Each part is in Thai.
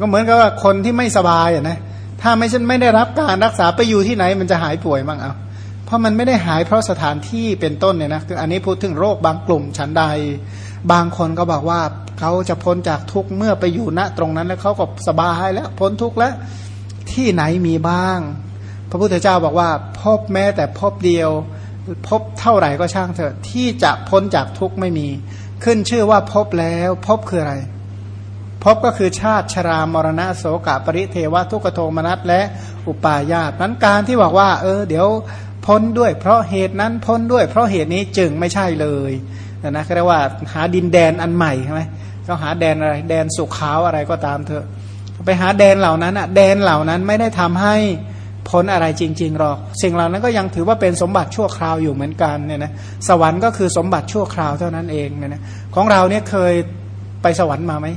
ก็เหมือนกับว่าคนที่ไม่สบายอะนะถ้าไม่ใช่ไม่ได้รับการรักษาไปอยู่ที่ไหนมันจะหายป่วยบ้างเอาเพราะมันไม่ได้หายเพราะสถานที่เป็นต้นเนี่ยนะคืออันนี้พูดถึงโรคบางกลุ่มฉันใด บางคนก็บอกว่าเขาจะพ้นจากทุกข์เมื่อไปอยู่ณตรงนั้นแล้วเขาก็สบายแล้วพ้นทุกข์แล้วที่ไหนมีบ้าง พระพุทธเจ้าบอกว่าพบแม้แต่พบเดียว พบเท่าไหร่ก็ช่างเถอะที่จะพ้นจากทุกข์ไม่มี ขึ้นชื่อว่าพบแล้วพบคืออะไร พบก็คือชาติชรามรณะโสกะปริเทวทุกโทมนัสและอุปาญาตนั้นการที่บอกว่า เออ เดี๋ยวพ้นด้วย เพราะเหตุนั้นพ้นด้วย เพราะเหตุนี้จึงไม่ใช่เลยนะนะเรียกว่าหาดินแดนอันใหม่ใช่ไหมก็หาแดนอะไร แดนสุขขาวอะไรก็ตามเถอะ ไปหาแดนเหล่านั้นอะแดนเหล่านั้นไม่ได้ทำให้พ้นอะไรจริงๆหรอก สิ่งเหล่านั้นก็ยังถือว่าเป็นสมบัติชั่วคราวอยู่เหมือนกันเนี่ยนะสวรรค์ก็คือสมบัติชั่วคราวเท่านั้นเองเนี่ยนะของเราเนี่ยเคยไปสวรรค์มาไหม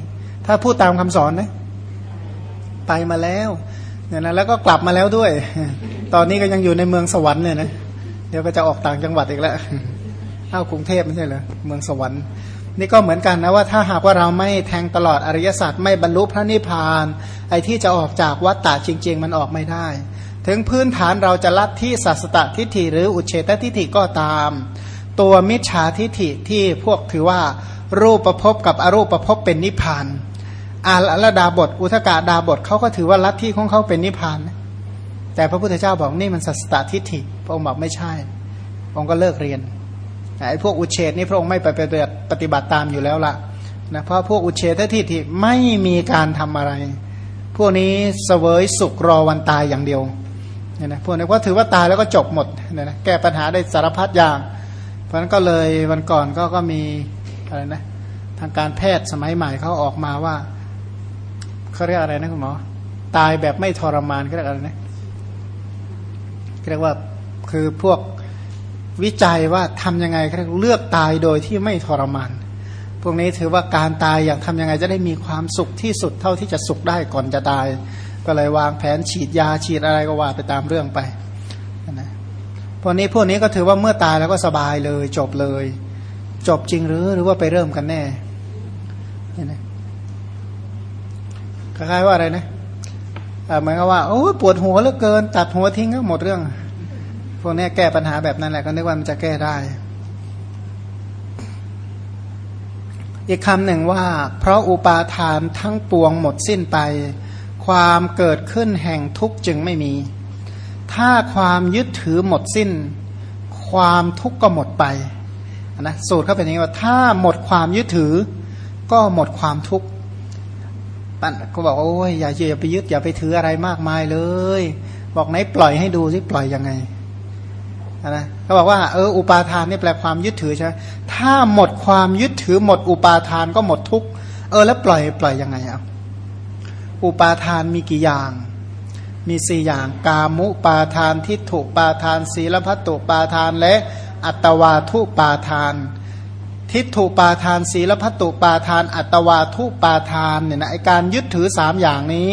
ถ้าพูดตามคำสอนนะไปมาแล้วเนี่ยนะแล้วก็กลับมาแล้วด้วย ตอนนี้ก็ยังอยู่ในเมืองสวรรค์เนี่ยนะเดี๋ยวก็จะออกต่างจังหวัดอีกแล้วเข้ากรุงเทพไม่ใช่เหรอเมืองสวรรค์ นี่ก็เหมือนกันนะว่าถ้าหากว่าเราไม่แทงตลอดอริยสัจไม่บรรลุพระนิพพาน ไอ้ที่จะออกจากวัฏฏะจริง ๆ มันออกไม่ได้ ถึงพื้นฐานเราจะลัดที่สัสตตทิฏฐิหรืออุเฉตทิฏฐิก็ตาม ตัวมิจฉาทิฏฐิที่พวกถือว่ารูปประพบกับอรูปประพบเป็นนิพพาน อาละดาบทอุทกาดาบทเขาก็ถือว่าลัทธิของเขาเป็นนิพพานแต่พระพุทธเจ้าบอกนี่มันสัสตทิฏฐิพระองค์บอกไม่ใช่องค์ก็เลิกเรียนไอ้พวกอุเฉดนี่พระองค์ไม่ไปปฏิบัติตามอยู่แล้วล่ะนะเพราะพวกอุเฉททิฏฐิไม่มีการทำอะไร พวกนี้เสวยสุขรอวันตายอย่างเดียวเนี่ยนะพวกนี้ก็ถือว่าตายแล้วก็จบหมดเนี่ยนะแก้ปัญหาได้สารพัดอย่าง เพราะนั้นก็เลยวันก่อนก็ก็มีอะไรนะทางการแพทย์สมัยใหม่เขาออกมาว่า เขาเรียกอะไรนะคุณหมอ ตายแบบไม่ทรมานเขาเรียกอะไรนะเรียกว่าคือพวกวิจัยว่าทํำยังไงเขาเลือกตายโดยที่ไม่ทรมาน พวกนี้ถือว่าการตายอย่างทำยังไงจะได้มีความสุขที่สุดเท่าที่จะสุขได้ก่อนจะตาย ก็เลยวางแผนฉีดยาฉีดอะไรก็ว่าไปตามเรื่องไปนะพวกนี้พวกนี้ก็ถือว่าเมื่อตายแล้วก็สบายเลยจบเลย จบจริงหรือหรือว่าไปเริ่มกันแน่เนี่ยนะ คล้ายๆว่าอะไรนะเหมือนกับว่าโอ้ปวดหัวเหลือเกิน ตัดหัวทิ้งก็หมดเรื่อง พวกนี้แก้ปัญหาแบบนั้นแหละก็นึกว่ามันจะแก้ได้ อีกคำหนึ่งว่า เพราะอุปาทานทั้งปวงหมดสิ้นไป ความเกิดขึ้นแห่งทุกข์จึงไม่มี ถ้าความยึดถือหมดสิ้น ความทุกข์ก็หมดไปนะสูตรเขาเป็นอย่างนี้ว่า ถ้าหมดความยึดถือ ก็หมดความทุกข์ ปั้นก็บอกโอ้ยอย่าอย่าไปยึดอย่าไปถืออะไรมากมายเลย บอกไหนปล่อยให้ดูสิปล่อยยังไงนะเขาบอกว่าเอออุปาทานนี่แปลความยึดถือใช่ไหมถ้าหมดความยึดถือหมดอุปาทานก็หมดทุกเออแล้วปล่อยปล่อยยังไงอะอุปาทานมีกี่อย่าง มีสี่อย่างกามุปาทานทิฏฐุปาทาน ศีลพัตตุปาทานและอัตวาทุปาทาน ทิฏฐุปาทานศีลพัตุปาทาน อัตวาทุปาทานเนี่ยนะไอการยึดถือสามอย่างนี้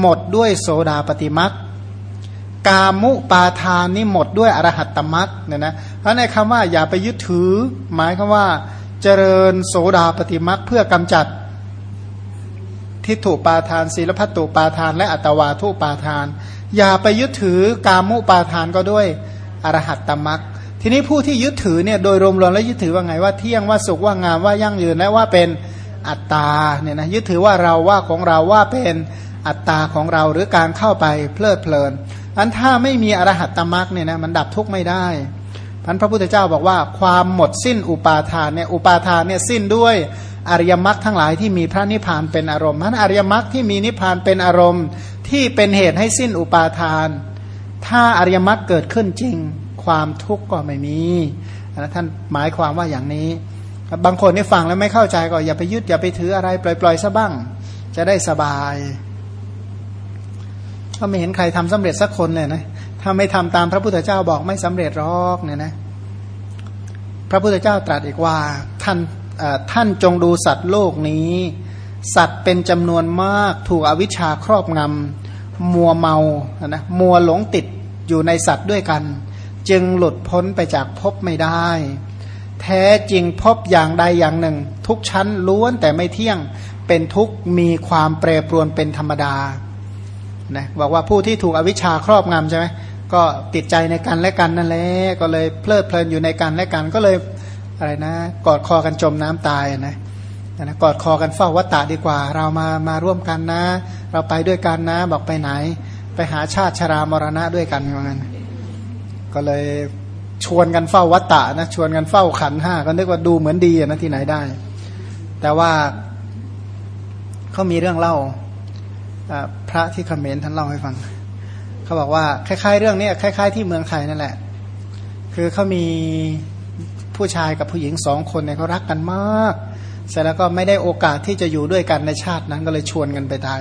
หมดด้วยโสดาปฏิมักกามุปาทานนี่หมดด้วยอรหัตตมักเนี่ยนะเพราะในคำว่าอย่าไปยึดถือ หมายคำว่าเจริญโสดาปฏิมักเพื่อกำจัดทิฏฐุปาทานศีลพัตุปาทาน และอัตวาทุปาทาน อย่าไปยึดถือกามุปาทานก็ด้วยอรหัตตมัก ทีนี้ผู้ที่ยึดถือเนี่ยโดยรวมๆแล้วยึดถือว่าไงว่าเที่ยงว่าสุขว่างามว่ายั่งยืนและว่าเป็นอัตตาเนี่ยนะยึดถือว่าเราว่าของเราว่าเป็นอัตตาของเราหรือการเข้าไปเพลิดเพลินอันถ้าไม่มีอรหัตตมรักเนี่ยนะมันดับทุกข์ไม่ได้พันพระพุทธเจ้าบอกว่าความหมดสิ้นอุปาทานเนี่ยอุปาทานเนี่ยสิ้นด้วยอริยมรรคทั้งหลายที่มีพระนิพพานเป็นอารมณ์นั้นอริยมรรคที่มีนิพพานเป็นอารมณ์ที่เป็นเหตุให้สิ้นอุปาทาน ถ้าอริยมรรคเกิดขึ้นจริง ความทุกข์ก็ไม่มีนะท่านหมายความว่าอย่างนี้ บางคนนี่ฟังแล้วไม่เข้าใจก็อย่าไปยึดอย่าไปถืออะไร ปล่อยๆซะบ้าง จะได้สบาย ก็ไม่เห็นใครทำสำเร็จสักคนเลยนะถ้าไม่ทำตามพระพุทธเจ้าบอกไม่สำเร็จหรอกเนี่ยนะพระพุทธเจ้าตรัสอีกว่าท่านท่านจงดูสัตว์โลกนี้ สัตว์เป็นจำนวนมากถูกอวิชชาครอบงำมัวเมานะมัวหลงติดอยู่ในสัตว์ด้วยกัน จึงหลุดพ้นไปจากภพไม่ได้ แท้จริงภพอย่างใดอย่างหนึ่ง ทุกชั้นล้วนแต่ไม่เที่ยงเป็นทุกมีความแปรปรวนเป็นธรรมดานะบอกว่าผู้ที่ถูกอวิชชาครอบงำใช่ไหมก็ติดใจในกันและกันนั่นแหละก็เลยเพลิดเพลินอยู่ในกันและกันก็เลยอะไรนะ กอดคอกันจมน้ำตายนะนะกอดคอกันเฝ้าวัตตะดีกว่า เรามามาร่วมกันนะ เราไปด้วยกันนะ บอกไปไหน ไปหาชาติชรามรณะด้วยกันเหมือน ก็เลยชวนกันเฝ้าวัตตะนะชวนกันเฝ้าขันห้าก็นึกว่าดูเหมือนดีนะที่ไหนได้ แต่ว่าเขามีเรื่องเล่าพระที่คอมเมนต์ท่านเล่าให้ฟังเขาบอกว่าคล้าย ๆ เรื่องนี้คล้าย ๆ ที่เมืองไทยนั่นแหละ คือเขามีผู้ชายกับผู้หญิงสองคนเนี่ยเขารักกันมาก เสร็จแล้วก็ไม่ได้โอกาสที่จะอยู่ด้วยกันในชาตินั้นก็เลยชวนกันไปตาย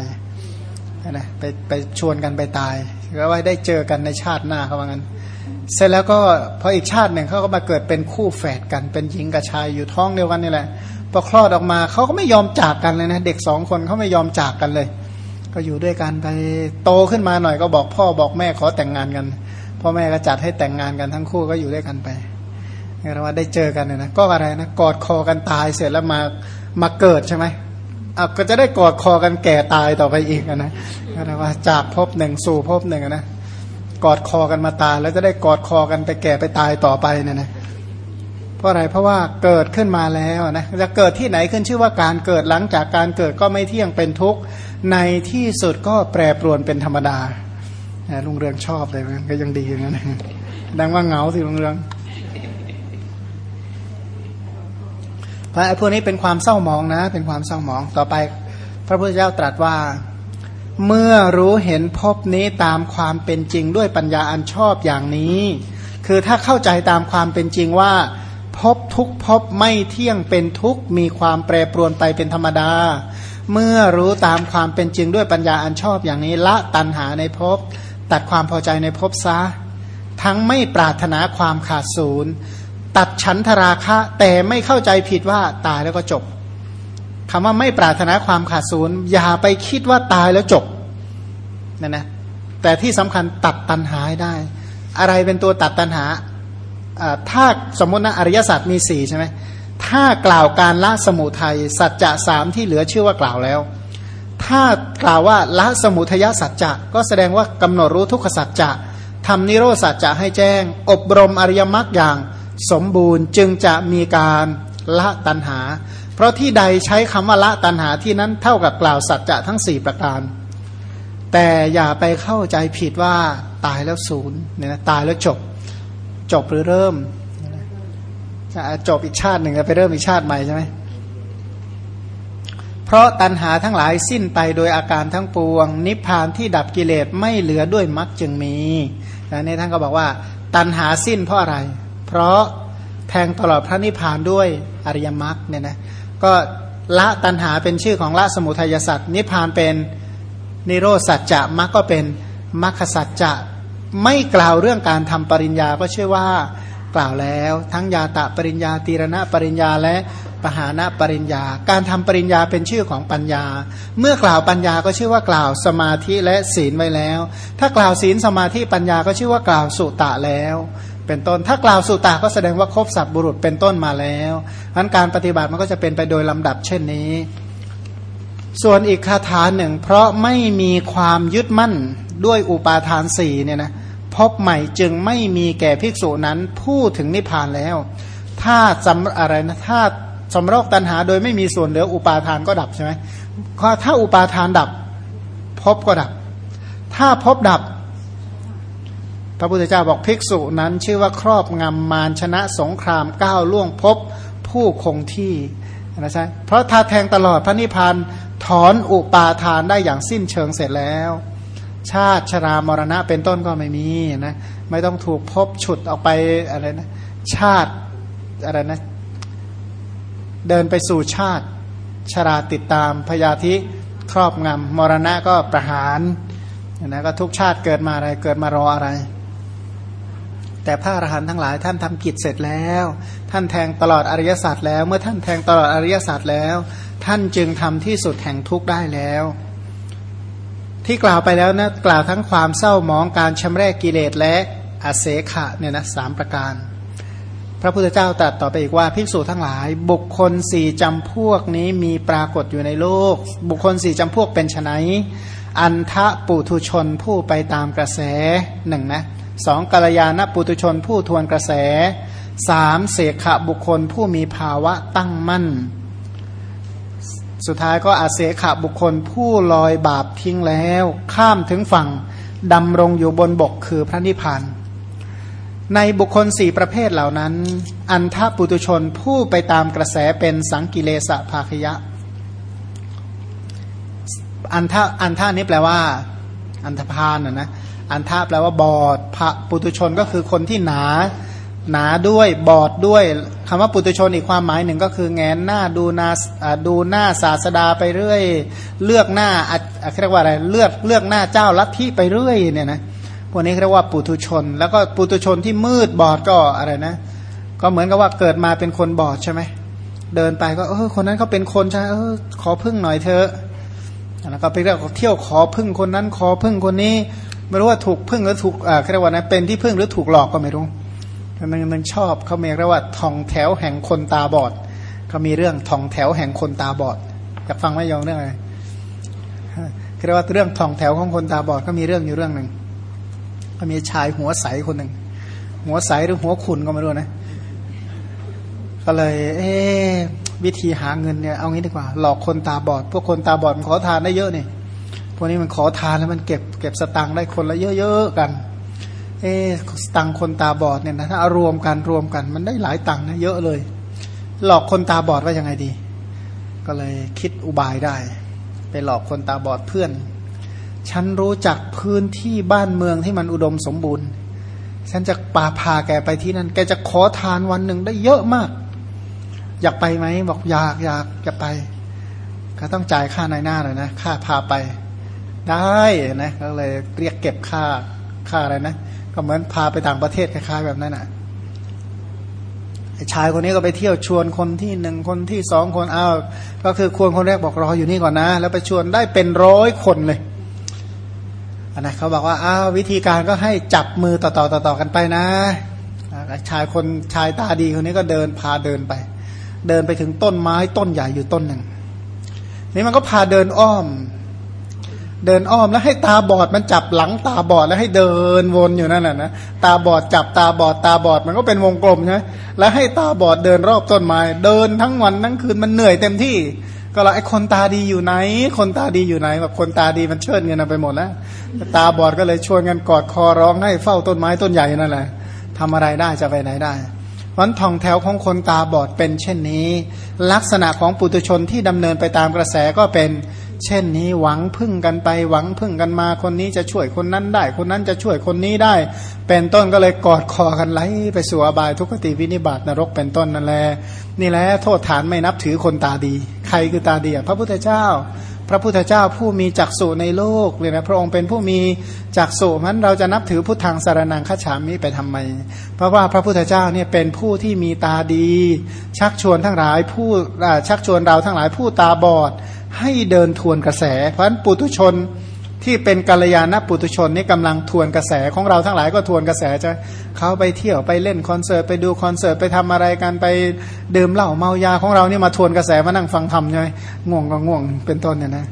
นะไปไปชวนกันไปตายก็ว่าได้เจอกันในชาติหน้าเขาว่างั้น เสร็จแล้วก็พออีกชาติหนึ่งเขาก็มาเกิดเป็นคู่แฝดกัน เป็นหญิงกับชายอยู่ท้องเดียวกันนี่แหละพอคลอดออกมาเขาก็ไม่ยอมจากกันเลยนะ เด็กสองคนเขาไม่ยอมจากกันเลย ก็อยู่ด้วยกันไปโตขึ้นมาหน่อยก็บอกพ่อบอกแม่ขอแต่งงานกันพ่อแม่ก็จัดให้แต่งงานกันทั้งคู่ก็อยู่ด้วยกันไปเรียกว่าได้เจอกันเนี่ยนะก็อะไรนะกอดคอกันตายเสร็จแล้วมามาเกิดใช่ไหมอะก็จะได้กอดคอกันแก่ตายต่อไปอีกนะเรียกว่าจากภพหนึ่งสู่ภพหนึ่งนะ กอดคอกันมาตาย แล้วจะได้กอดคอกันไปแก่ไปตายต่อไปเนี่ยนะเพราะอะไรเพราะว่าเกิดขึ้นมาแล้วนะจะเกิดที่ไหนขึ้นชื่อว่าการเกิดหลังจากการเกิดก็ไม่เที่ยงเป็นทุกข์ในที่สุดก็แปรปรวนเป็นธรรมดาลุงเรืองชอบเลยมันก็ยังดีอย่างนั้นดังว่าเหงาสิลุงเรืองพระพวกนี้เป็นความเศร้าหมองนะ เป็นความเศร้าหมองต่อไป พระพุทธเจ้าตรัสว่า เมื่อรู้เห็นพบนี้ตามความเป็นจริงด้วยปัญญาอันชอบอย่างนี้ คือถ้าเข้าใจตามความเป็นจริงว่าพบทุกพบไม่เที่ยงเป็นทุกมีความแปรปรวนไปเป็นธรรมดา เมื่อรู้ตามความเป็นจริงด้วยปัญญาอันชอบอย่างนี้ละตัณหาในภพตัดความพอใจในภพซะ ทั้งไม่ปรารถนาความขาดศูนย์ ตัดฉันทราคะแต่ไม่เข้าใจผิดว่าตายแล้วก็จบ คำว่าไม่ปรารถนาความขาดศูนย์อย่าไปคิดว่าตายแล้วจบนั่นนะแต่ที่สำคัญตัดตัณหาได้ อะไรเป็นตัวตัดตัณหาถ้าสมมตินะอริยสัจมีสี่ใช่ไหมถ้ากล่าวการละสมุทัยสัจจะสามที่เหลือชื่อว่ากล่าวแล้ว ถ้ากล่าวว่าละสมุทยสัจจะก็แสดงว่ากำหนดรู้ทุกขสัจจะทำนิโรธสัจจะให้แจ้ง อบรมอริยมรรคอย่างสมบูรณ์จึงจะมีการละตัณหา เพราะที่ใดใช้คำว่าละตัณหาที่นั้นเท่ากับกล่าวสัจจะทั้งสี่ประการ แต่อย่าไปเข้าใจผิดว่าตายแล้วศูนย์เนี่ยนะตายแล้วจบ จบหรือเริ่มจบอีกชาติหนึ่งจะไปเริ่มอีกชาติใหม่ใช่ไหมเพราะตัณหาทั้งหลายสิ้นไปโดยอาการทั้งปวง นิพพานที่ดับกิเลสไม่เหลือด้วยมรรคจึงมีนนี่ท่านก็บอกว่า ตัณหาสิ้นเพราะอะไร เพราะแทงตลอดพระนิพพานด้วยอริยมรรคเนี่ยนะ ก็ละตัณหาเป็นชื่อของละสมุทัยสัตว์นิพพานเป็นนิโรสัจจะมรรคก็เป็นมรรคสัจจะไม่กล่าวเรื่องการทำปริญญาก็เชื่อว่ากล่าวแล้ว ทั้งยาตะปริญญาตีรณะปริญญาและปหานะปริญญา การทำปริญญาเป็นชื่อของปัญญา เมื่อกล่าวปัญญาก็ชื่อว่ากล่าวสมาธิและศีลไว้แล้ว ถ้ากล่าวศีลสมาธิปัญญาก็ชื่อว่ากล่าวสุตะแล้ว เป็นต้นถ้ากล่าวสุตะก็แสดงว่าครบสัตบุรุษเป็นต้นมาแล้วนั้นการปฏิบัติมันก็จะเป็นไปโดยลำดับเช่นนี้ ส่วนอีกคาถาหนึ่ง เพราะไม่มีความยึดมั่นด้วยอุปาทานสี่เนี่ยนะพบใหม่จึงไม่มีแก่ภิกษุนั้นพูดถึงนิพพานแล้ว ถ้าจำอะไรนะถ้าสมรอกตัณหาโดยไม่มีส่วนเหลืออุปาทานก็ดับใช่ไหมถ้าอุปาทานดับพบก็ดับ ถ้าพบดับ พระพุทธเจ้าบอกภิกษุนั้นชื่อว่าครอบงำมารชนะสงครามก้าวล่วงพบผู้คงที่นะใช่เพราะถ้าแทงตลอดพระนิพพานถอนอุปาทานได้อย่างสิ้นเชิงเสร็จแล้ว ชาติชรามรณะเป็นต้นก็ไม่มีนะไม่ต้องถูกพบฉุดออกไปอะไรนะชาติอะไรนะเดินไปสู่ชาติชราติดตามพยาธิครอบงำมรณะก็ประหารนะก็ทุกชาติเกิดมาอะไรเกิดมารออะไร แต่พระอรหันต์ทั้งหลายท่านทำกิจเสร็จแล้ว ท่านแทงตลอดอริยสัจแล้ว เมื่อท่านแทงตลอดอริยสัจแล้ว ท่านจึงทำที่สุดแห่งทุกข์ได้แล้ว ที่กล่าวไปแล้วนะกล่าวทั้งความเศร้าหมองการชำระกิเลสและอาเสขะเนี่ยนะสามประการ พระพุทธเจ้าตรัสต่อไปอีกว่าภิกษุทั้งหลาย บุคคลสี่จำพวกนี้มีปรากฏอยู่ในโลก บุคคลสี่จำพวกเป็นไนอันทะปุถุชนผู้ไปตามกระแสหนึ่งนะ สองกัลยาณปุถุชนผู้ทวนกระแสสามเสขะบุคคลผู้มีภาวะตั้งมั่น สุดท้ายก็อาเสขะบุคคลผู้ลอยบาปทิ้งแล้ว ข้ามถึงฝั่งดำรงอยู่บนบกคือพระนิพพานในบุคคลสี่ประเภทเหล่านั้น อันทปุตุชนผู้ไปตามกระแสเป็นสังกิเลสภาคยะ อันทอันท่านี้แปลว่า อันธพาลนะนะ อันทะแปลว่าบอดพระปุตุชนก็คือคนที่หนา หนาด้วยบอดด้วยคำว่าปุตุชนอีกความหมายหนึ่งก็คือแงนหน้าดูนาดูหน้าศาสดาไปเรื่อย เลือกหน้าอะเรียกว่าอะไรเลือกเลือกหน้าเจ้าลัทธิไปเรื่อยเนี่ยนะพวกนี้เรียกว่าปุถุชน แล้วก็ปุถุชนที่มืดบอดก็อะไรนะ ก็เหมือนกับว่าเกิดมาเป็นคนบอดใช่ไหมเดินไปก็เออคนนั้นเขาเป็นคนใช่เออขอพึ่งหน่อยเถอะแล้วก็ไปเรียกเที่ยวขอพึ่งคนนั้นขอพึ่งคนนี้ ไม่รู้ว่าถูกพึ่งหรือถูกอ่าเรียกว่านะเป็นที่พึ่งหรือถูกหลอกก็ไม่รู้มันมันชอบเขาเรียกว่าทองแถวแห่งคนตาบอดเขามีเรื่องทองแถวแห่งคนตาบอดอยากฟังไหมยองเรื่องอะไรเรียกว่าเรื่องทองแถวของคนตาบอดก็มีเรื่องอยู่เรื่องหนึ่งก็มีชายหัวใสคนหนึ่งหัวใสหรือหัวขุนก็ไม่รู้นะก็เลย เอ๊วิธีหาเงินเนี่ยเอางี้ดีกว่า หลอกคนตาบอด พวกคนตาบอดขอทานได้เยอะนี่ พวกนี้มันขอทานแล้วมันเก็บเก็บสตังค์ได้คนละเยอะๆกัน เอ๊สตังค์คนตาบอดเนี่ยนะถ้ารวมกันรวมกันมันได้หลายตังค์นะเยอะเลย หลอกคนตาบอดว่ายังไงดี ก็เลยคิดอุบายได้ ไปหลอกคนตาบอดเพื่อน ฉันรู้จักพื้นที่บ้านเมืองที่มันอุดมสมบูรณ์ ฉันจะปาพาแกไปที่นั่น แกจะขอทานวันหนึ่งได้เยอะมาก อยากไปไหมบอกอยากอยากจะไป ก็ต้องจ่ายค่าในหน้าเลยนะค่าพาไป ได้นะก็เลยเรียกเก็บค่าค่าอะไรนะ ก็เหมือนพาไปต่างประเทศคล้ายๆแบบนั้นนะ่ะชายคนนี้ก็ไปเที่ยวชวนคนที่หนึ่งคนที่สองคนอ้าวก็คือควรคนแรกบอกรออยู่นี่ก่อนนะ แล้วไปชวนได้เป็นร้อยคนเลยอันะเขาบอกว่าอ้าววิธีการก็ให้จับมือต่อต่อต่อต่อกันไปนะชายคนชายตาดีคนนี้ก็เดินพาเดินไป เดินไปถึงต้นไม้ต้นใหญ่อยู่ต้นหนึ่งนี่มันก็พาเดินอ้อม เดินอ้อมแล้วให้ตาบอดมันจับหลังตาบอดแล้วให้เดินวนอยู่นั่นแหละนะตาบอดจับตาบอดตาบอดมันก็เป็นวงกลมใช่ไหมแล้วให้ตาบอดเดินรอบต้นไม้เดินทั้งวันทั้งคืนมันเหนื่อยเต็มที่ ก็เราไอ้คนตาดีอยู่ไหน คนตาดีอยู่ไหนแบบคนตาดีมันเชิดเงินไปหมดแล้วตาบอดก็เลยชวนกันกอดคอร้องให้เฝ้าต้นไม้ต้นใหญ่นั่นแหละทำอะไรได้จะไปไหนได้วันทองแถวของคนตาบอดเป็นเช่นนี้ ลักษณะของปุตุชนที่ดำเนินไปตามกระแสก็เป็น เช่นนี้หวังพึ่งกันไปหวังพึ่งกันมาคนนี้จะช่วยคนนั้นได้ คนนั้นจะช่วยคนนี้ได้ เป็นต้นก็เลยกอดคอกันไหลไปสู่อบายทุกขติวินิบาตนรกเป็นต้นนั่นแหละนี่แหละโทษฐานไม่นับถือคนตาดี ใครคือตาดีพระพุทธเจ้า พระพุทธเจ้าผู้มีจักษุในโลกเลยนะพระองค์เป็นผู้มีจักษุนั้นเราจะนับถือพุทธังสารนังขฉามิไปทำไม เพราะว่าพระพุทธเจ้าเนี่ยเป็นผู้ที่มีตาดี ชักชวนทั้งหลายผู้ชักชวนเราทั้งหลายผู้ตาบอด ให้เดินทวนกระแส เพราะฉะนั้นปุตุชนที่เป็นกัลยาณปุตุชนนี่กำลังทวนกระแสของเราทั้งหลายก็ทวนกระแสจะเขาไปเที่ยวไปเล่นคอนเสิร์ตไปดูคอนเสิร์ตไปทำอะไรกันไปดื่มเหล้าเมายาของเรานี่มาทวนกระแสมานั่งฟังธรรมใช่ไหมง่วงก็ง่วงเป็นต้นเนี่ยนะ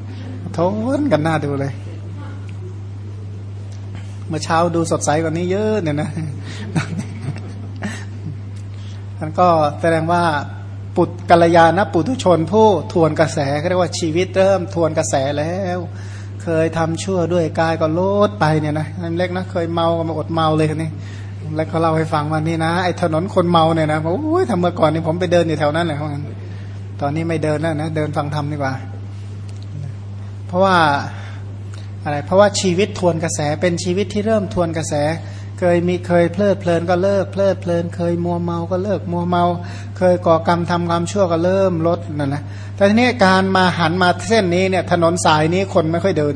ทนกันหน้าดูเลย เมื่อเช้าดูสดใสกว่านี้เยอะเนี่ยนะมันก็แสดงว่า ปุตกัลยาณปุถุชนผู้ทวนกระแสเรียกว่าชีวิตเริ่มทวนกระแสแล้ว เคยทำชั่วด้วยกายก็ลดไปเนี่ยนะนั่นเล็กนะเคยเมาก็มาอดเมาเลยนี่แล้วเขาเล่าให้ฟังวันนี้นะไอ้ถนนคนเมาเนี่ยนะโอ้ยทำเมื่อก่อนนี่ผมไปเดินอยู่แถวนั้นแหละเขาตอนนี้ไม่เดินแล้วนะเดินฟังธรรมดีกว่า เพราะว่าอะไรเพราะว่าชีวิตทวนกระแสเป็นชีวิตที่เริ่มทวนกระแส เคยมีเคยเพลิดเพลินก็เลิกเพลิดเพลิน เคยมัวเมาก็เลิกมัวเมา เคยก่อกรรมทำความชั่วก็เริ่มลดนั่นนะแต่ทีนี้การมาหันมาเส้นนี้เนี่ยถนนสายนี้คนไม่ค่อยเดิน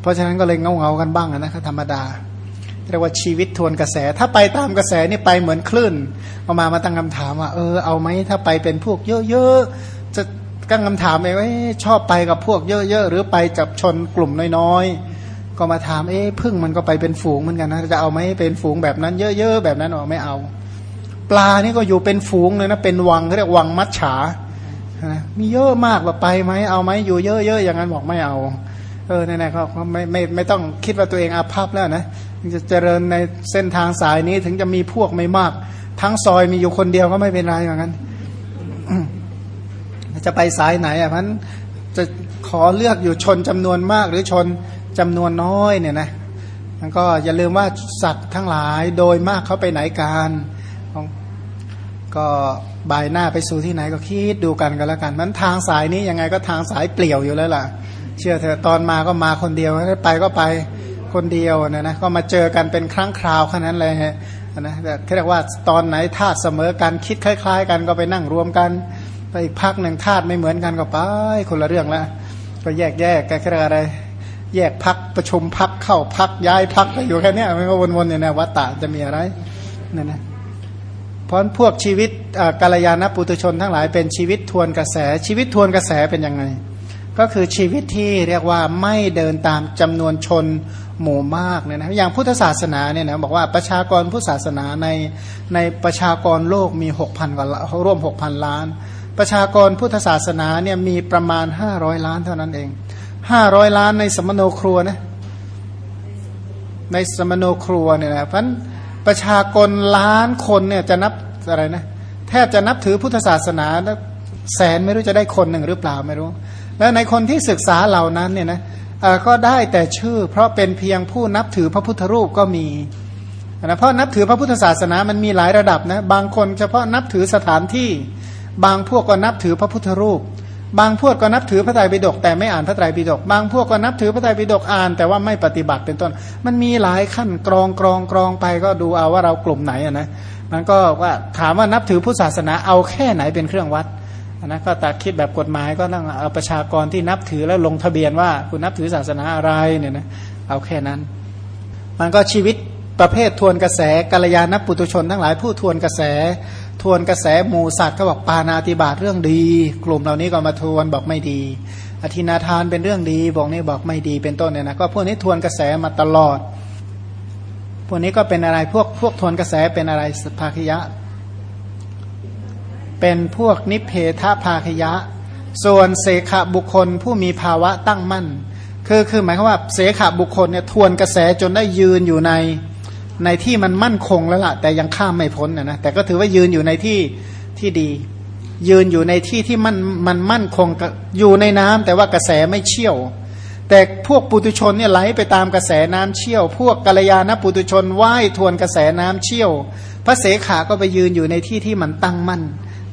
เพราะฉะนั้นก็เลยเงาเงากันบ้างนะครับธรรมดาเรียกว่าชีวิตทวนกระแส ถ้าไปตามกระแสนี่ไปเหมือนคลื่นเอามามาตั้งคำถามว่าเออเอาไหมถ้าไปเป็นพวกเยอะๆจะตั้งคำถามเองว่าชอบไปกับพวกเยอะๆหรือไปจับชนกลุ่มน้อยๆ ก็มาถามเอ๊ะพึ่งมันก็ไปเป็นฝูงเหมือนกันนะจะเอาไหมเป็นฝูงแบบนั้นเยอะๆแบบนั้นหรอไม่เอา ปลานี่ก็อยู่เป็นฝูงเลยนะเป็นวังเขาเรียกวังมัจฉานะมีเยอะมากว่าไปไหมเอาไหมอยู่เยอะๆอย่างนั้นบอกไม่เอา เออเนี่ยๆเขาไม่ไม่ไม่ต้องคิดว่าตัวเองอาภัพแล้วนะจะเจริญในเส้นทางสายนี้ถึงจะมีพวกไม่มาก ทั้งซอยมีอยู่คนเดียวก็ไม่เป็นไรอย่างนั้นจะไปสายไหนอะพันจะขอเลือกอยู่ชนจำนวนมากหรือชน จำนวนน้อยเนี่ยนะมันก็อย่าลืมว่าสัตว์ทั้งหลายโดยมากเขาไปไหนกันก็บายหน้าไปสู่ที่ไหนก็คิดดูกันก็แล้วกันนั้นทางสายนี้ยังไงก็ทางสายเปลี่ยวอยู่แล้วล่ะ เชื่อเถอะตอนมาก็มาคนเดียวไปก็ไปคนเดียวนะนะก็มาเจอกันเป็นครั้งคราวแค่นั้นเลยฮะนะแต่เรียกว่าตอนไหนธาตุเสมอกันคิดคล้าย ๆ กันก็ไปนั่งรวมกันไปอีกพักหนึ่งธาตุไม่เหมือนกันก็ไปคนละเรื่องละก็แยกแยกกันอะไร แยกพักประชุมพักเข้าพักย้ายพักอยู่แค่นี้มันก็วนๆอยู่ในวัฏฏะจะมีอะไรนั่นนะเพราะพวกชีวิตกาลยานปุตุชนทั้งหลายเป็นชีวิตทวนกระแส ชีวิตทวนกระแสเป็นยังไง ก็คือชีวิตที่เรียกว่าไม่เดินตามจำนวนชนหมู่มากเนี่ยนะอย่างพุทธศาสนาเนี่ยนะบอกว่าประชากรพุทธศาสนาในในประชากรโลกมีหกพันกว่าร่วมหกพันล้าน ประชากรพุทธศาสนาเนี่ยมีประมาณห้าร้อยล้านเท่านั้นเอง ห้าร้อยล้านในสมโนครัวนะในสมโนครัวเนี่ยนะเพราะประชากรล้านคนเนี่ยจะนับอะไรนะแทบจะนับถือพุทธศาสนาแสนไม่รู้จะได้คนหนึ่งหรือเปล่าไม่รู้ แล้วในคนที่ศึกษาเหล่านั้นเนี่ยนะก็ได้แต่ชื่อ เพราะเป็นเพียงผู้นับถือพระพุทธรูปก็มีนะเพราะนับถือพระพุทธศาสนามันมีหลายระดับนะบางคนเฉพาะนับถือสถานที่ บางพวกก็นับถือพระพุทธรูป บางพวกก็นับถือพระไตรปิฎกแต่ไม่อ่านพระไตรปิฎกบางพวกก็นับถือพระไตรปิฎกอ่าน แต่ว่าไม่ปฏิบัติเป็นต้น มันมีหลายขั้นกรองกรองกรองไปก็ดูเอาว่าเรากลุ่มไหนนะมันก็ว่าถามว่านับถือพุทธศาสนาเอาแค่ไหนเป็นเครื่องวัดนะก็ตัดคิดแบบกฎหมายก็ต้องเอาประชากรที่นับถือแล้วลงทะเบียนว่าคุณนับถือศาสนาอะไรเนี่ยนะเอาแค่นั้น มันก็ชีวิตประเภททวนกระแสกัลยาณปุตุชนทั้งหลายผู้ทวนกระแส ทวนกระแสหมูสัตว์ก็บอกปานาติบาตเรื่องดี กลุ่มเหล่านี้ก็มาทวนบอกไม่ดี อธินาทานเป็นเรื่องดีบอกนี่บอกไม่ดีเป็นต้นเนี่ยนะก็พวกนี้ทวนกระแสมาตลอด พวกนี้ก็เป็นอะไรพวกพวกทวนกระแสเป็นอะไรสภาคยะ เป็นพวกนิเพทภาคยะ ส่วนเสขบุคคลผู้มีภาวะตั้งมั่น คือคือหมายความว่าเสขบุคคลเนี่ยทวนกระแสจนได้ยืนอยู่ใน ในที่มันมั่นคงแล้วล่ะ แต่ยังข้ามไม่พ้นนะนะแต่ก็ถือว่ายืนอยู่ในที่ที่ดี ยืนอยู่ในที่ที่มันมันมั่นคงอยู่ในน้ำแต่ว่ากระแสไม่เชี่ยว แต่พวกปุตุชนเนี่ยไหลไปตามกระแสน้ำเชี่ยว พวกกัลยาณปุตุชนว่ายทวนกระแสน้ำเชี่ยว พระเสขาก็ไปยืนอยู่ในที่ที่มันตั้งมั่น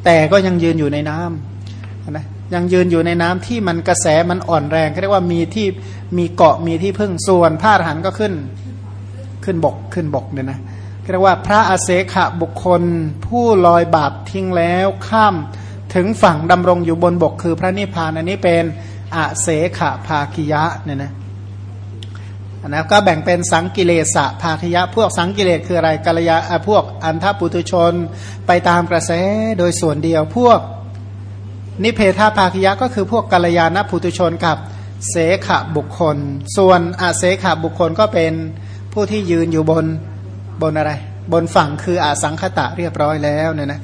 แต่ก็ยังยืนอยู่ในน้ำนะยังยืนอยู่ในน้ำที่มันกระแสมันอ่อนแรงเรียกว่ามีที่มีเกาะมีที่พึ่งส่วนพาดหันก็ขึ้น ขึ้นบกขึ้นบกเนี่ยนะเรียกว่าพระอาเสขะบุคคล ผู้ลอยบาปทิ้งแล้วข้ามถึงฝั่งดำรงอยู่บนบกคือพระนิพพานอันนี้เป็นอาเสขะภาคิยะเนี่ยนะอันนั้นก็แบ่งเป็นสังกิเลสะภาคยะ พวกสังกิเลสคืออะไรกัลยาพวกอันทปุตุชนไปตามกระแสโดยส่วนเดียว พวกนิเพทาภาคยะก็คือพวกกัลยาณปุตุชนกับเสขะบุคคล ส่วนอาเสขะบุคคลก็เป็น ผู้ที่ยืนอยู่บนบนอะไร บนฝั่งคืออาสังคตะเรียบร้อยแล้วเนี่ยนะ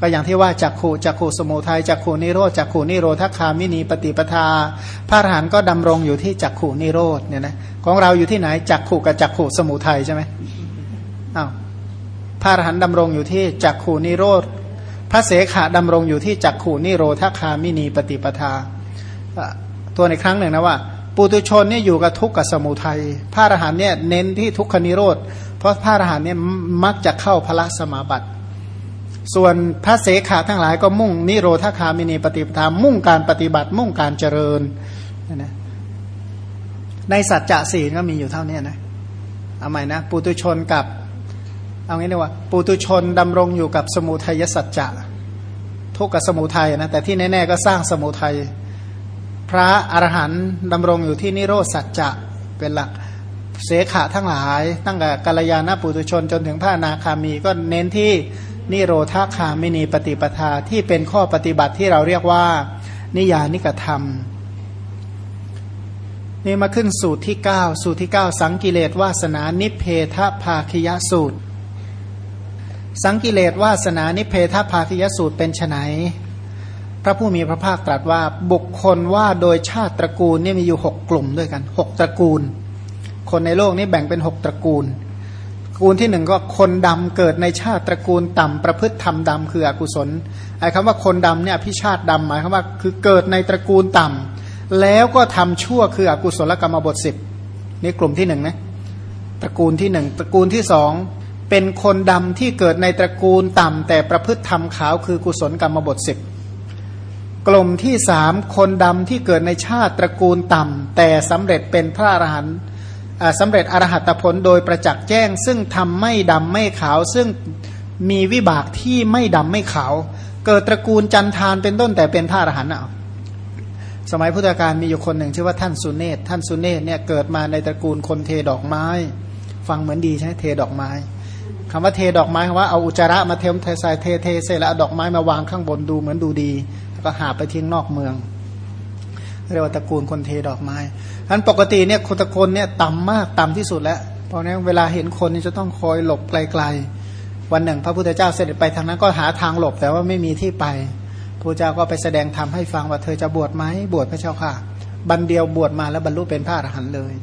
ก็อย่างที่ว่าจักขูจักขูสมุทัยจักขูนิโรธจักขูนิโรธคามินีปฏิปทา พระอรหันต์ก็ดำรงอยู่ที่จักขูนิโรธเนี่ยนะของเราอยู่ที่ไหนจักขูกับจักขูสมุทัยใช่ไหมอ้าวพระอรหันต์ดำรงอยู่ที่จักขูนิโรธพระเสขาดำรงอยู่ที่จักขูนิโรธคามินีปฏิปทา ตัวในครั้งหนึ่งนะว่า ปุตุชนเนี่ยอยู่กับทุกข์กับสมุทัยพระอรหันเนี่ยเน้นที่ทุกขนิโรธ เพราะพระอรหันเนี่ยมักจะเข้าพระสมาบัติ ส่วนพระเสขาทั้งหลายก็มุ่งนิโรธคามินีปฏิปทามุ่งการปฏิบัติมุ่งการเจริญนะในสัจจะสี่ก็มีอยู่เท่านี้นะเอาใหม่นะปุตุชนกับเอางี้ดีกว่าปุตุชนดำรงอยู่กับสมุทัยสัจจะทุกข์กับสมุทัยนะแต่ที่แน่ๆก็สร้างสมุทัย พระอรหันต์ดำรงอยู่ที่นิโรธสัจจะเป็นหลักเสขะทั้งหลาย ตั้งแต่กัลยาณปุตุชนจนถึงพระนาคามีก็เน้นที่นิโรธาคามินีปฏิปทาที่เป็นข้อปฏิบัติที่เราเรียกว่า นิยานิกธรรม นี่มาขึ้นสูตรที่ 9 สูตรที่ 9 สังกิเลสวาสนานิเพทภาคิยสูตร สังกิเลสวาสนานิเพทภาคิยสูตรเป็นไฉน พระผู้มีพระภาคตรัสว่าบุคคลว่าโดยชาติตระกูลนี่มีอยู่หกกลุ่มด้วยกันหกตระกูล คนในโลกนี้แบ่งเป็นหกตระกูลกูลที่หนึ่งก็คนดำเกิดในชาติตระกูลต่ำประพฤติธรรมดำคืออกุศลไอ้คำว่าคนดำเนี่ยพิชาติดำหมายคำว่าคือเกิดในตระกูลต่ำแล้วก็ทำชั่วคืออกุศลกรรมบทสิบนี่กลุ่มที่หนึ่งนะตระกูลที่หนึ่งตระกูลที่สองเป็นคนดำที่เกิดในตระกูลต่ำแต่ประพฤติธรรมขาวคือกุศลกรรมบทสิบ กลุ่มที่สามคนดำที่เกิดในชาติตระกูลต่ำแต่สำเร็จเป็นพระอรหันต์สำเร็จอรหัตผลโดยประจักษ์แจ้ง ซึ่งทำไม่ดำไม่ขาว ซึ่งมีวิบากที่ไม่ดำไม่ขาว เกิดตระกูลจันทานเป็นต้นแต่เป็นพระอรหันต์อะสมัยพุทธกาลมีอยู่คนหนึ่งชื่อว่าท่านสุเนศท่านสุเนศเนี่ยเกิดมาในตระกูลคนเทดอกไม้ ฟังเหมือนดีใช่ไหมเทดอกไม้คำว่าเทดอกไม้คำว่าเอาอุจจาระมาเทมเทใส่เทเทเสร็จแล้วดอกไม้มาวางข้างบนดูเหมือนดูดี ก็หาไปทิ้งนอกเมือง เรียกว่าตระกูลคนเทดอกไม้ท่านปกติเนี่ยคนตะคนเนี่ยต่ำมากต่ำที่สุดแล้ว เพราะนั้นเวลาเห็นคนนี่จะต้องคอยหลบไกลๆ วันหนึ่ง พระพุทธเจ้าเสด็จไปทางนั้นก็หาทางหลบแต่ว่าไม่มีที่ไปพระเจ้าก็ไปแสดงธรรมให้ฟังว่าเธอจะบวชไหมบวชพระเจ้าค่ะ บันเดียวบวชมาแล้วบรรลุเป็นพระอรหันต์เลย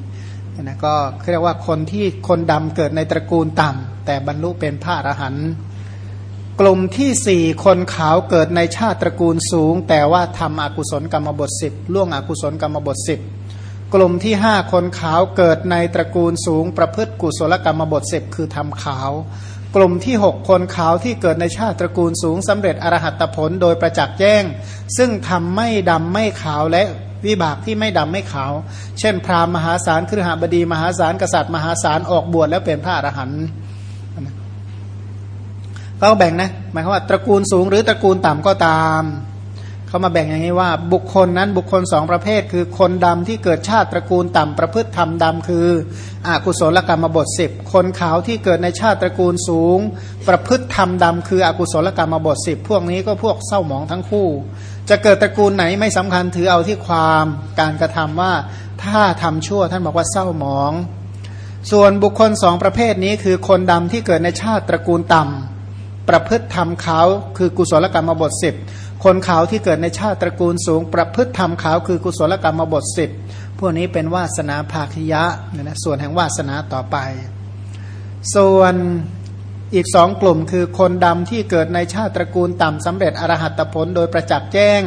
นะก็เรียกว่าคนที่คนดำเกิดในตระกูลต่ำแต่บรรลุเป็นพระอรหันต์ กลุ่มที่สี่คนขาวเกิดในชาติตระกูลสูง แต่ว่าทำอกุศลกรรมบทสิบล่วงอกุศลกรรมบทสิบกลุ่มที่ห้าคนขาวเกิดในตระกูลสูง ประพฤติกุศลกรรมบทสิบคือทำขาว กลุ่มที่หกคนขาวที่เกิดในชาติตระกูลสูงสำเร็จอรหัตผลโดยประจักษ์แจ้ง ซึ่งทำไม่ดำไม่ขาวและวิบากที่ไม่ดำไม่ขาว เช่น พราหมณ์มหาศาลครหบดีมหาศาลกษัตริย์มหาศาลออกบวชแล้วเป็นพระอรหันต์ เขาแบ่งนะหมายความว่าตระกูลสูงหรือตระกูลต่ำก็ตามเขามาแบ่งอย่างนี้ว่า บุคคลนั้นบุคคลสองประเภท คือคนดำที่เกิดชาติตระกูลต่ำประพฤติธรรมดำคืออกุศลกรรมบทสิบคนขาวที่เกิดในชาติตระกูลสูง ประพฤติธรรมดำคืออกุศลกรรมบทสิบพวกนี้ก็พวกเศร้าหมองทั้งคู่ จะเกิดตระกูลไหนไม่สำคัญถือเอาที่ความการกระทำว่าถ้าทำชั่วท่านบอกว่าเศร้าหมอง ส่วนบุคคลสองประเภทนี้คือคนดำที่เกิดในชาติตระกูลต่ำ ประพฤติธรรมขาวคือกุศลกรรมบทสิบคนขาวที่เกิดในชาติตระกูลสูง ประพฤติธรรมขาวคือกุศลกรรมบทสิบพวกนี้เป็นวาสนาภาคยะนะส่วนแห่งวาสนาต่อไป ส่วน อีกสองกลุ่มคือคนดำที่เกิดในชาติตระกูลต่ำสำเร็จอรหัตผลโดยประจักษ์แจ้ง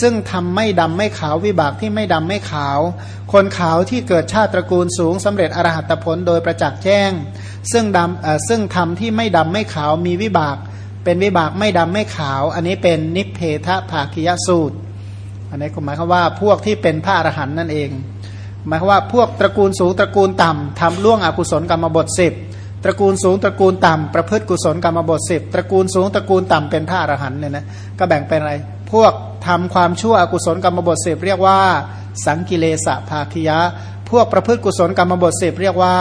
ซึ่งทำไม่ดำไม่ขาววิบากที่ไม่ดำไม่ขาว คนขาวที่เกิดชาติตระกูลสูงสำเร็จอรหัตผลโดยประจักษ์แจ้ง ซึ่งดำซึ่งทำที่ไม่ดำไม่ขาวมีวิบาก เป็นวิบากไม่ดำไม่ขาว อันนี้เป็นนิเพทภาคิยสูตร อันนี้ก็หมายความว่าพวกที่เป็นพระอรหันต์นั่นเอง หมายความว่าพวกตระกูลสูงตระกูลต่ำทำล่วงอกุศลกรรมบทสิบ ระกูลสูงตระกูลต่ำประพฤติกุศลกรรมบทสิบตระกูลสูงตระกูลต่ำเป็นพระอรหันต์เนี่ยนะก็แบ่งเป็นอะไร พวกทำความชั่วอกุศลกรรมบทสิบเรียกว่า สังกิเลสะภาคิยะ พวกประพฤติกุศลกรรมบทสิบเรียกว่า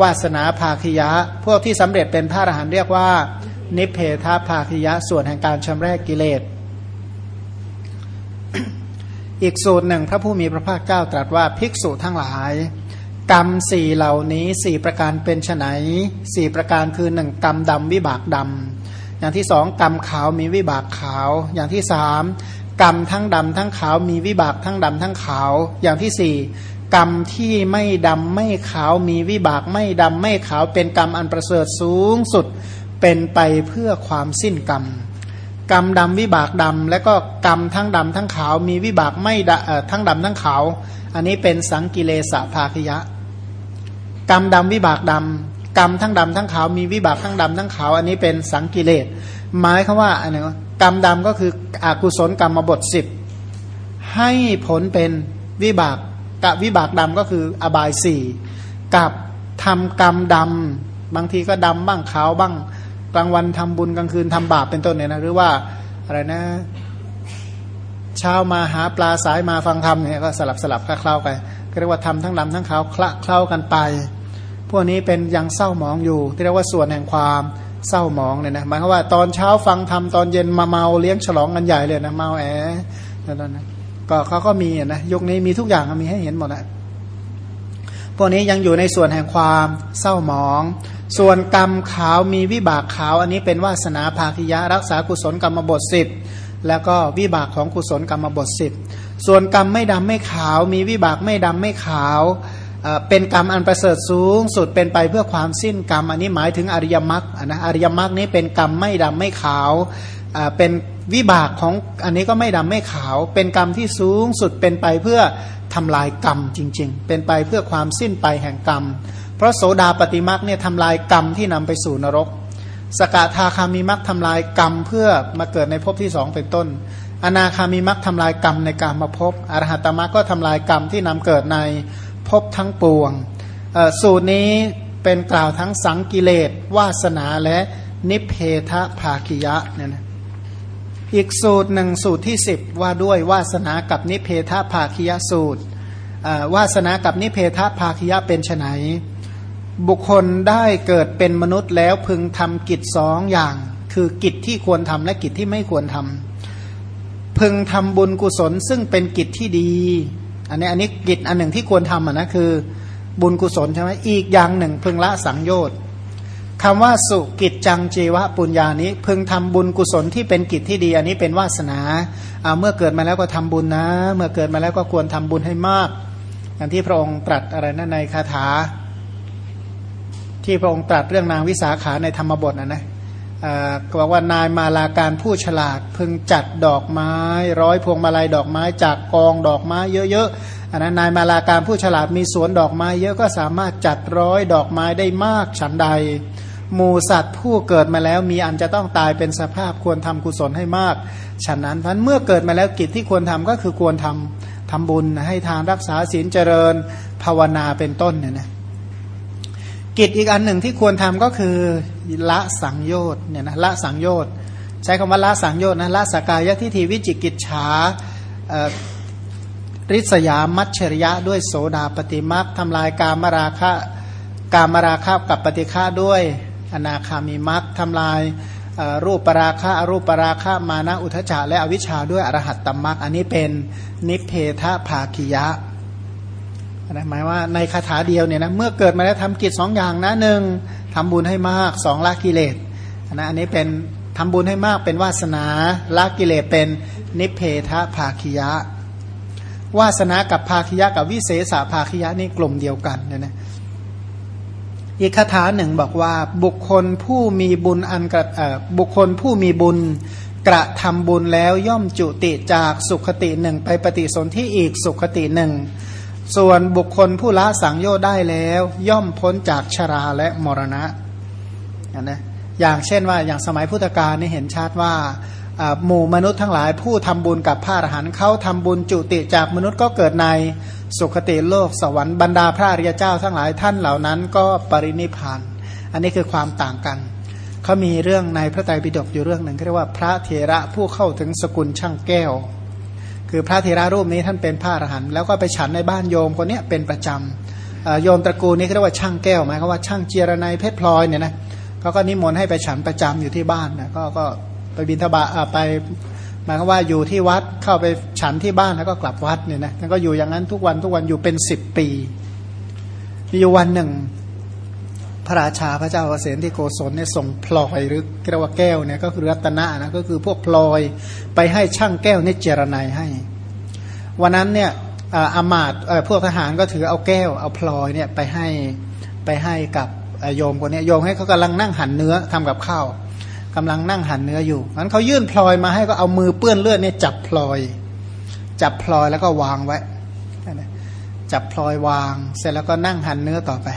วาสนาภาคิยะ พวกที่สำเร็จเป็นพระอรหันต์เรียกว่า นิเพทาภาคิยะส่วนแห่งการชำระกิเลสอีกสูตรหนึ่งพระผู้มีพระภาคเจ้าตรัสว่าภิกษุทั้งหลาย กรรมสี่เหล่านี้สี่ประการเป็นไฉนสี่ประการคือหนึ่งกรรมดำวิบากดำอย่างที่สองกรรมขาวมีวิบากขาว อย่างที่สามกรรมทั้งดำทั้งขาวมีวิบากทั้งดำทั้งขาว อย่างที่สี่กรรมที่ไม่ดำไม่ขาวมีวิบากไม่ดำไม่ขาวเป็นกรรมอันประเสริฐสูงสุดเป็นไปเพื่อความสิ้นกรรม กรรมดำวิบากดำและก็กรรมทั้งดำทั้งขาวมีวิบากไม่ทั้งดำทั้งขาว อันนี้เป็นสังกิเลสภาคยะ กรรมดำวิบากดำกรรมทั้งดำทั้งขาวมีวิบากทั้งดำทั้งขาวอันนี้เป็นสังกิเลสหมายคือว่าอันนี้กรรมดำก็คืออกุศลกรรมบทสิบให้ผลเป็นวิบากกับวิบากดำก็คืออบายสี่กับทำกรรมดำบางทีก็ดำบ้างขาวบ้างกลางวันทำบุญกลางคืนทำบาปเป็นต้นเนี่ยนะหรือว่าอะไรนะเช้ามาหาปลาสายมาฟังธรรมเนี่ยก็สลับสลับคล้าเคล้าไปก็เรียกว่าทำทั้งดำทั้งขาวคละเคล้ากันไป พวกนี้เป็นยังเศร้าหมองอยู่ ที่เรียกว่าส่วนแห่งความเศร้าหมองเนี่ยนะหมายความว่าตอนเช้าฟังธรรมตอนเย็นมาเมาเลี้ยงฉลองกันใหญ่เลยนะเมาแอะนั่นนะก็เขาก็มีนะยุคนี้มีทุกอย่างมีให้เห็นหมดแหละพวกนี้ยังอยู่ในส่วนแห่งความเศร้าหมอง ส่วนกรรมขาวมีวิบากขาว อันนี้เป็นวาสนาภาคิยะ รักษากุศลกรรมบทสิบแล้วก็วิบากของกุศลกรรมบทสิบส่วนกรรมไม่ดำไม่ขาว มีวิบากไม่ดำไม่ขาว เป็นกรรมอันประเสริฐสูงสุดเป็นไปเพื่อความสิ้นกรรม อันนี้หมายถึงอริยมรรคนะอริยมรรคนี้เป็นกรรมไม่ดำไม่ขาวเป็นวิบากของอันนี้ก็ไม่ดำไม่ขาว เป็นกรรมที่สูงสุดเป็นไปเพื่อทำลายกรรมจริง ๆ เป็นไปเพื่อความสิ้นไปแห่งกรรม เพราะโสดาปฏิมักเนี่ยทำลายกรรมที่นำไปสู่นรก สกทาคามีมักทำลายกรรมเพื่อมาเกิดในภพที่สองเป็นต้น อนาคามีมักทำลายกรรมในการมาภพอรหัตมักก็ทำลายกรรมที่นำเกิดใน ภพทั้งปวง สูตรนี้เป็นกล่าวทั้งสังกิเลสวาสนาและนิเพทภาคิยะเนี่ยนะอีกสูตรหนึ่งสูตรที่สิบว่าด้วยวาสนากับนิเพทภาคิยะสูตรวาสนากับนิเพทภาคิยะเป็นไนบุคคลได้เกิดเป็นมนุษย์แล้วพึงทำกิจสองอย่าง คือกิจที่ควรทำและกิจที่ไม่ควรทำพึงทำบุญกุศลซึ่งเป็นกิจที่ดี อันนี้อันนี้กิจอันหนึ่งที่ควรทำนะคือ บุญกุศลใช่ไหมอีกอย่างหนึ่งพึงละสังโยชน์คำว่าสุกิจจังจีวะปุญญานี้พึงทำบุญกุศลที่เป็นกิจที่ดีอันนี้เป็นวาสนาเมื่อเกิดมาแล้วก็ทำบุญนะ เมื่อเกิดมาแล้วก็ควรทำบุญให้มากอย่างที่พระองค์ตรัสอะไรนะในคาถา ที่พระองค์ตรัสเรื่องนางวิสาขาในธรรมบทนะนะ บอกว่านายมาลาการผู้ฉลาดพึงจัดดอกไม้ ร้อยพวงมาลัยดอกไม้จากกองดอกไม้เยอะๆอันนั้นนายมาลาการผู้ฉลาดมีสวนดอกไม้เยอะก็สามารถจัดร้อยดอกไม้ได้มากฉันใดหมูสัตว์ผู้เกิดมาแล้วมีอันจะต้องตายเป็นสภาพควรทำกุศลให้มาก ฉะนั้นพันเมื่อเกิดมาแล้วกิจที่ควรทำก็คือควรทำทำบุญให้ทานรักษาศีลเจริญภาวนาเป็นต้นเนี่ยนะ กิจอีกอันหนึ่งที่ควรทำก็คือละสังโยชน์เนี่ยนะละสังโยชน์ใช้คำว่าละสังโยชน์นะละสกายทิฏฐิวิจิกิจฉาริษยามัชเชริยะด้วยโสดาปฏิมักทำลายกามราคะกามราคะกับปฏิฆาด้วยอนาคามีมักทำลายรูปปราคะอรูปปราคะมานะอุทจาและอวิชชาด้วยอรหัตตมักอันนี้เป็นนิเพทภาคิยะ นะหมายว่าในคาถาเดียวเนี่ยนะเมื่อเกิดมาแล้วทำกิจสองอย่างนะหนึ่งทำบุญให้มากสองละกิเลสนะอันนี้เป็นทำบุญให้มากเป็นวาสนาละกิเลสเป็นนิเพทภาคิยะ วาสนากับภาคิยะกับวิเศษภาคิยะนี่กลุ่มเดียวกันเนี่ยนะอีกคาถาหนึ่งบอกว่าบุคคลผู้มีบุญอันกระบุคคลผู้มีบุญกระทำบุญแล้วย่อมจุติจากสุขติหนึ่งไปปฏิสนธิอีกสุขติหนึ่ง ส่วนบุคคลผู้ละสังโยชน์ได้แล้ว ย่อมพ้นจากชราและมรณะนะอย่างเช่นว่าอย่างสมัยพุทธกาลนี่เห็นชัดว่าหมู่มนุษย์ทั้งหลายผู้ทำบุญกับพระอรหันต์เขาทำบุญจุติจากมนุษย์ก็เกิดในสุคติโลกสวรรค์บรรดาพระอริยเจ้าทั้งหลายท่านเหล่านั้นก็ปรินิพานอันนี้คือความต่างกันเขามีเรื่องในพระไตรปิฎกอยู่เรื่องหนึ่งเรียกว่าพระเถระผู้เข้าถึงสกุลช่างแก้ว คือพระเถระรูปนี้ท่านเป็นพระอรหันต์แล้วก็ไปฉันในบ้านโยมคนนี้เป็นประจำโยมตระกูลนี้เรียกว่าช่างแก้วหมายความว่าช่างเจรนายเพชรพลอยเนี่ยนะเขาก็นิมนต์ให้ไปฉันประจำอยู่ที่บ้านนะก็ก็ไปบินทบาไปหมายความว่าอยู่ที่วัดเข้าไปฉันที่บ้านแล้วก็กลับวัดเนี่ยนะท่านก็อยู่อย่างนั้นทุกวันทุกวันอยู่เป็นสิบปี มีอยู่วันหนึ่ง พระราชาพระเจ้าเกษที่โกศลเนี่ยส่งพลอยหรือเรียกว่าแก้วเนี่ยก็คือรัตนะนะก็คือพวกพลอยไปให้ช่างแก้วนี่เจรนายให้ วันนั้นเนี่ยอามาตพวกทหารก็ถือเอาแก้วเอาพลอยเนี่ยไปให้ไปให้กับโยมคนนี้โยมให้เขากำลังนั่งหั่นเนื้อทำกับข้าวกำลังนั่งหั่นเนื้ออยู่นั้นเขายื่นพลอยมาให้ก็เอามือเปื้อนเลือดเนี่ยจับพลอย จับพลอยแล้วก็วางไว้จับพลอยวาง เสร็จแล้วก็นั่งหั่นเนื้อต่อไป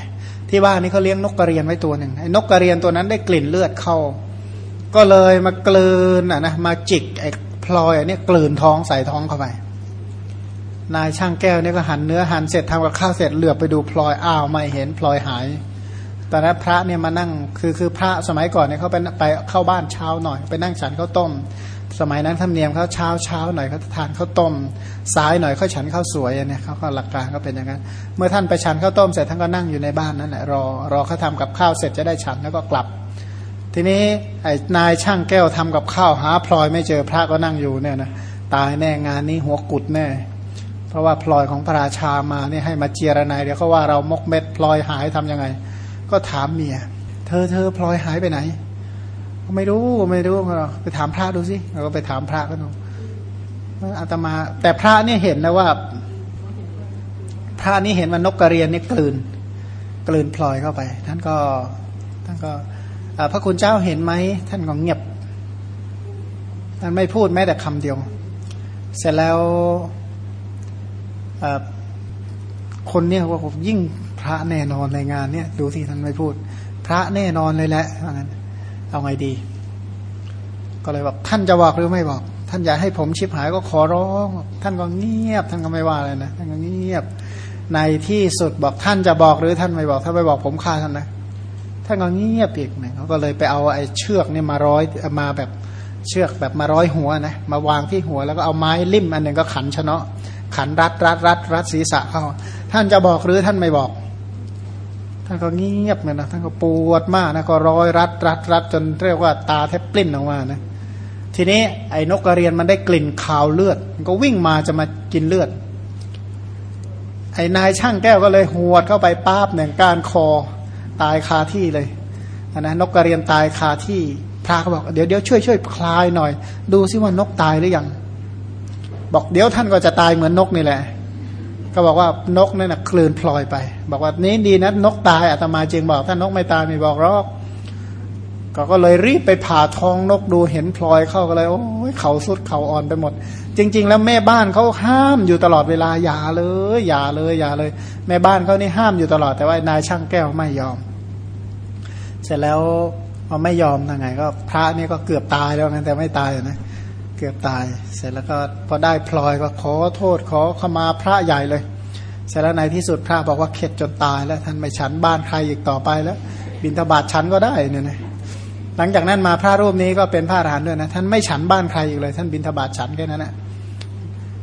ที่บ้านนี้เขาเลี้ยงนกกระเรียนไว้ตัวหนึ่งไอ้นกกระเรียนตัวนั้นได้กลิ่นเลือดเข้า ก็เลยมากลืนอะนะมาจิกไอ้พลอยอันนี้กลืนท้องใส่ท้องเข้าไป นายช่างแก้วนี่ก็หั่นเนื้อหั่นเสร็จทำกับข้าวเสร็จเหลือบไปดูพลอยอ้าวไม่เห็นพลอยหายตอนนั้นพระเนี่ยมานั่งคือคือพระสมัยก่อนเนี่ยเขาไปไปเข้าบ้านเช้าหน่อย ไปนั่งฉันข้าวต้ม สมัยนั้นธรรมเนียมเขาเช้าเช้าหน่อยเขาทานข้าวต้มสายหน่อยเขาฉันข้าวสวยเนี่ยเขาก็หลักการก็เป็นอย่างนั้น เมื่อท่านไปฉันข้าวต้มเสร็จท่านก็นั่งอยู่ในบ้านนั่นแหละรอรอเขาทากับข้าวเสร็จจะได้ฉันแล้วก็กลับ ทีนี้ไอ้นายช่างแก้วทำกับข้าวหาพลอยไม่เจอพระก็นั่งอยู่เนี่ยนะตายแน่งานนี้หัวกุดแน่ เพราะว่าพลอยของพระราชามาเนี่ยให้มาเจียรนายเดี๋ยวเขาว่าเรามกเม็ดพลอยหายทํำยังไง ก็ถามเมีย เธอเธอพลอยหายไปไหน ไม่รู้ไม่รู้เราไปถามพระดูสิเราก็ไปถามพระก็ดูอาตมา แต่พระเนี่ยเห็นนะว่า พระนี่เห็นว่านกกระเรียนนี่กลืน กลืนพลอยเข้าไป ท่านก็ท่านก็พระคุณเจ้าเห็นไหมท่านก็เงียบท่านไม่พูดแม้แต่คำเดียว เสร็จแล้วคนเนี่ยว่าผมยิ่งพระแน่นอนในงานเนี่ย ดูที่ท่านไม่พูด พระแน่นอนเลยแหละว่างั้น เอาไงดี ก็เลยบอกท่านจะบอกหรือไม่บอก ท่านอยากให้ผมชิบหายก็ขอร้อง ท่านก็เงียบ ท่านก็ไม่ว่าเลยนะท่านก็เงียบ ในที่สุดบอกท่านจะบอกหรือท่านไม่บอก ถ้าไม่บอกผมฆ่าท่านนะท่านก็เงียบอีกเนี่ยเขาก็เลยไปเอาไอ้เชือกเนี่ยมาร้อยมาแบบเชือกแบบมาร้อยหัวนะมาวางที่หัวแล้วก็เอาไม้ลิ่มอันหนึ่งก็ขันชนะขันรัดรัดรัดรัดศีรษะเข้าท่านจะบอกหรือท่านไม่บอก ท่านก็เงียบเลยนะท่านก็ปวดมากนะก็ร้อยรัดรัดรัดจนเรียกว่าตาแทบปลิ้นออกมานะทีนี้ไอ้นกกระเรียนมันได้กลิ่นคาวเลือด มันก็วิ่งมาจะมากินเลือด ไอ้นายช่างแก้วก็เลยหวดเข้าไปป้าบหนึ่งการคอตายคาที่เลยนะนกกระเรียนตายคาที่พระก็บอกเดี๋ยวเดี๋ยวช่วยช่วยคลายหน่อย ดูซิว่านกตายหรือยังบอกเดี๋ยวท่านก็จะตายเหมือนนกนี่แหละ ก็บอกว่านกนั่นนะคลื่นพลอยไป บอกว่านี้ดีนะนกตายอาตมาจึงบอก ถ้านกไม่ตายไม่บอกรอกก็ก็เลยรีบไปผ่าท้องนกดูเห็นพลอยเข้าก็เลย โอ้ยเขาสุดเขาอ่อนไปหมด จริง ๆ แล้วแม่บ้านเขาห้ามอยู่ตลอดเวลาอย่าเลยอย่าเลยอย่าเลย แม่บ้านเขานี่ห้ามอยู่ตลอดแต่ว่านายช่างแก้วไม่ยอม เสร็จแล้วพอไม่ยอมยังไง ก็พระนี่ก็เกือบตายแล้วนะแต่ไม่ตายนะ เกือบตาย เสร็จแล้วก็พอได้พลอยก็ขอโทษขอขมาพระใหญ่เลย เสร็จแล้วในที่สุดพระบอกว่าเข็ดจนตาย แล้วท่านไม่ฉันบ้านใครอีกต่อไปแล้ว บินทบาทฉันก็ได้เนี่ยนะหลังจากนั้นมาพระรูปนี้ก็เป็นพระอรหันต์ด้วยนะท่านไม่ฉันบ้านใครอีกเลย ท่านบินทบาทฉันแค่นั้นนะ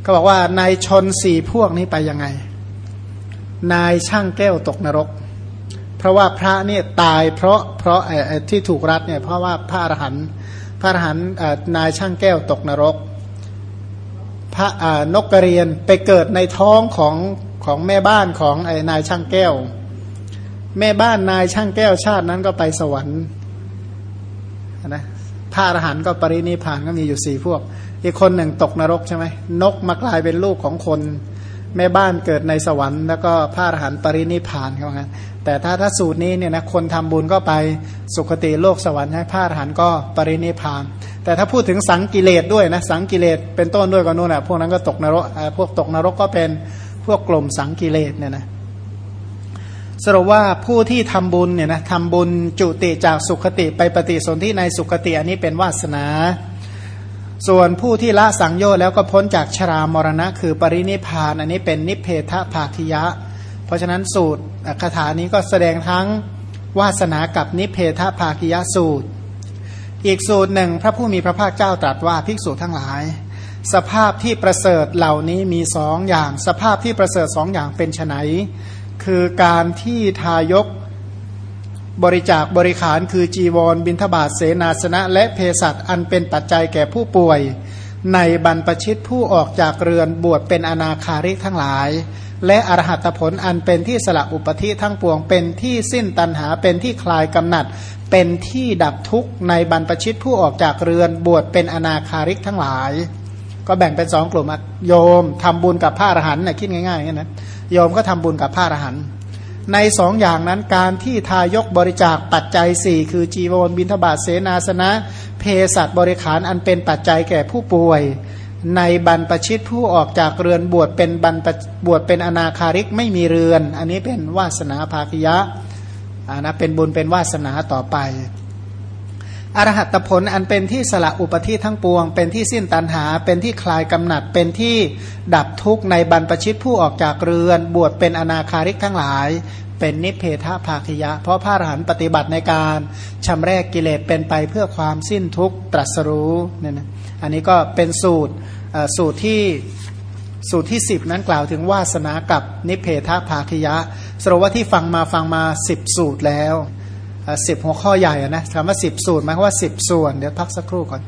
ก็บอกว่านายชนสี่พวกนี้ไปยังไง นายช่างแก้วตกนรก เพราะว่าพระเนี่ยตายเพราะเพราะที่ถูกรัดเนี่ยเพราะว่าพระอรหันต์ พระอรหันต์นายช่างแก้วตกนรก พระนกกระเรียนไปเกิดในท้องของของแม่บ้านของไอ้นายช่างแก้ว แม่บ้านนายช่างแก้วชาตินั้นก็ไปสวรรค์นะพระอรหันต์ก็ปรินิพานก็มีอยู่สี่พวก อีกคนหนึ่งตกนรกใช่ไหมนกมากลายเป็นลูกของคน แม่บ้านเกิดในสวรรค์แล้วก็พระอรหันต์ปรินิพานเขางั้นแต่ถ้าถ้าสูตรนี้เนี่ยนะคนทำบุญก็ไปสุคติโลกสวรรค์ให้พระอรหันต์ก็ปรินิพาน แต่ถ้าพูดถึงสังกิเลสด้วยนะสังกิเลสเป็นต้นด้วยก็นู่นแหะพวกนั้นก็ตกนรกพวกตกนรกก็เป็นพวกกลุ่มสังกิเลสเนี่ยนะสรุปว่าผู้ที่ทำบุญเนี่ยนะทำบุญจุติจากสุขติไปปฏิสนธิในสุขติอันนี้เป็นวาสนา ส่วนผู้ที่ละสังโยชน์แล้วก็พ้นจากชรามรณะ คือปรินิพานอันนี้เป็นนิเพทภาคิยะ เพราะฉะนั้นสูตรคาถานี้ก็แสดงทั้งวาสนากับนิเพทภาคิยะสูตร อีกสูตรหนึ่งพระผู้มีพระภาคเจ้าตรัสว่าภิกษุทั้งหลาย สภาพที่ประเสริฐเหล่านี้มีสองอย่าง สภาพที่ประเสริฐสองอย่างเป็นไฉนคือการที่ทายก บริจาคบริขารคือจีวร บิณฑบาตเสนาสนะ และเภสัชอันเป็นปัจจัยแก่ผู้ป่วย ในบรรพชิตผู้ออกจากเรือนบวชเป็นอนาคาริกทั้งหลาย และอรหัตผลอันเป็นที่สละอุปธิทั้งปวง เป็นที่สิ้นตันหาเป็นที่คลายกำหนัด เป็นที่ดับทุกข์ในบรรพชิตผู้ออกจากเรือนบวชเป็นอนาคาริกทั้งหลาย ก็แบ่งเป็นสองกลุ่มโยมทำบุญกับพระอรหันต์นะคิดง่ายง่างนั้นโยมก็ทำบุญกับพระอรหันต์ ในสองอย่างนั้นการที่ทายกบริจาคปัจจัยสี่คือจีวรบินทบาทเสนาสนะเพศัตบริขารอันเป็นปัจจัยแก่ผู้ป่วย ในบรรปชิตผู้ออกจากเรือนบวชเป็นบรรบวชเป็นอนาคาริกไม่มีเรือน อันนี้เป็นวาสนาภาคิยะอ่านะเป็นบุญเป็นวาสนาต่อไปอรหัตผลอันเป็นที่สละอุปธิทั้งปวง เป็นที่สิ้นตันหา เป็นที่คลายกำหนัด เป็นที่ดับทุกข์ในบรรพชิตผู้ออกจากเรือน บวชเป็นอนาคาริกทั้งหลาย เป็นนิเพทภาคยะ เพราะพระอรหันต์ปฏิบัติในการชำแรกกิเลสเป็นไปเพื่อความสิ้นทุกข์ตรัสรู้เนี่ยนะอันนี้ก็เป็นสูตรสูตรที่สูตรที่สิบนั้นกล่าวถึงวาสนากับนิเพทภาคยะสรุปว่าที่ฟังมาฟังมาสิบสูตรแล้วสิบหัวข้อใหญ่นะคำว่าสิบสูตรหมายความว่าสิบส่วน เดี๋ยวพักสักครู่ก่อน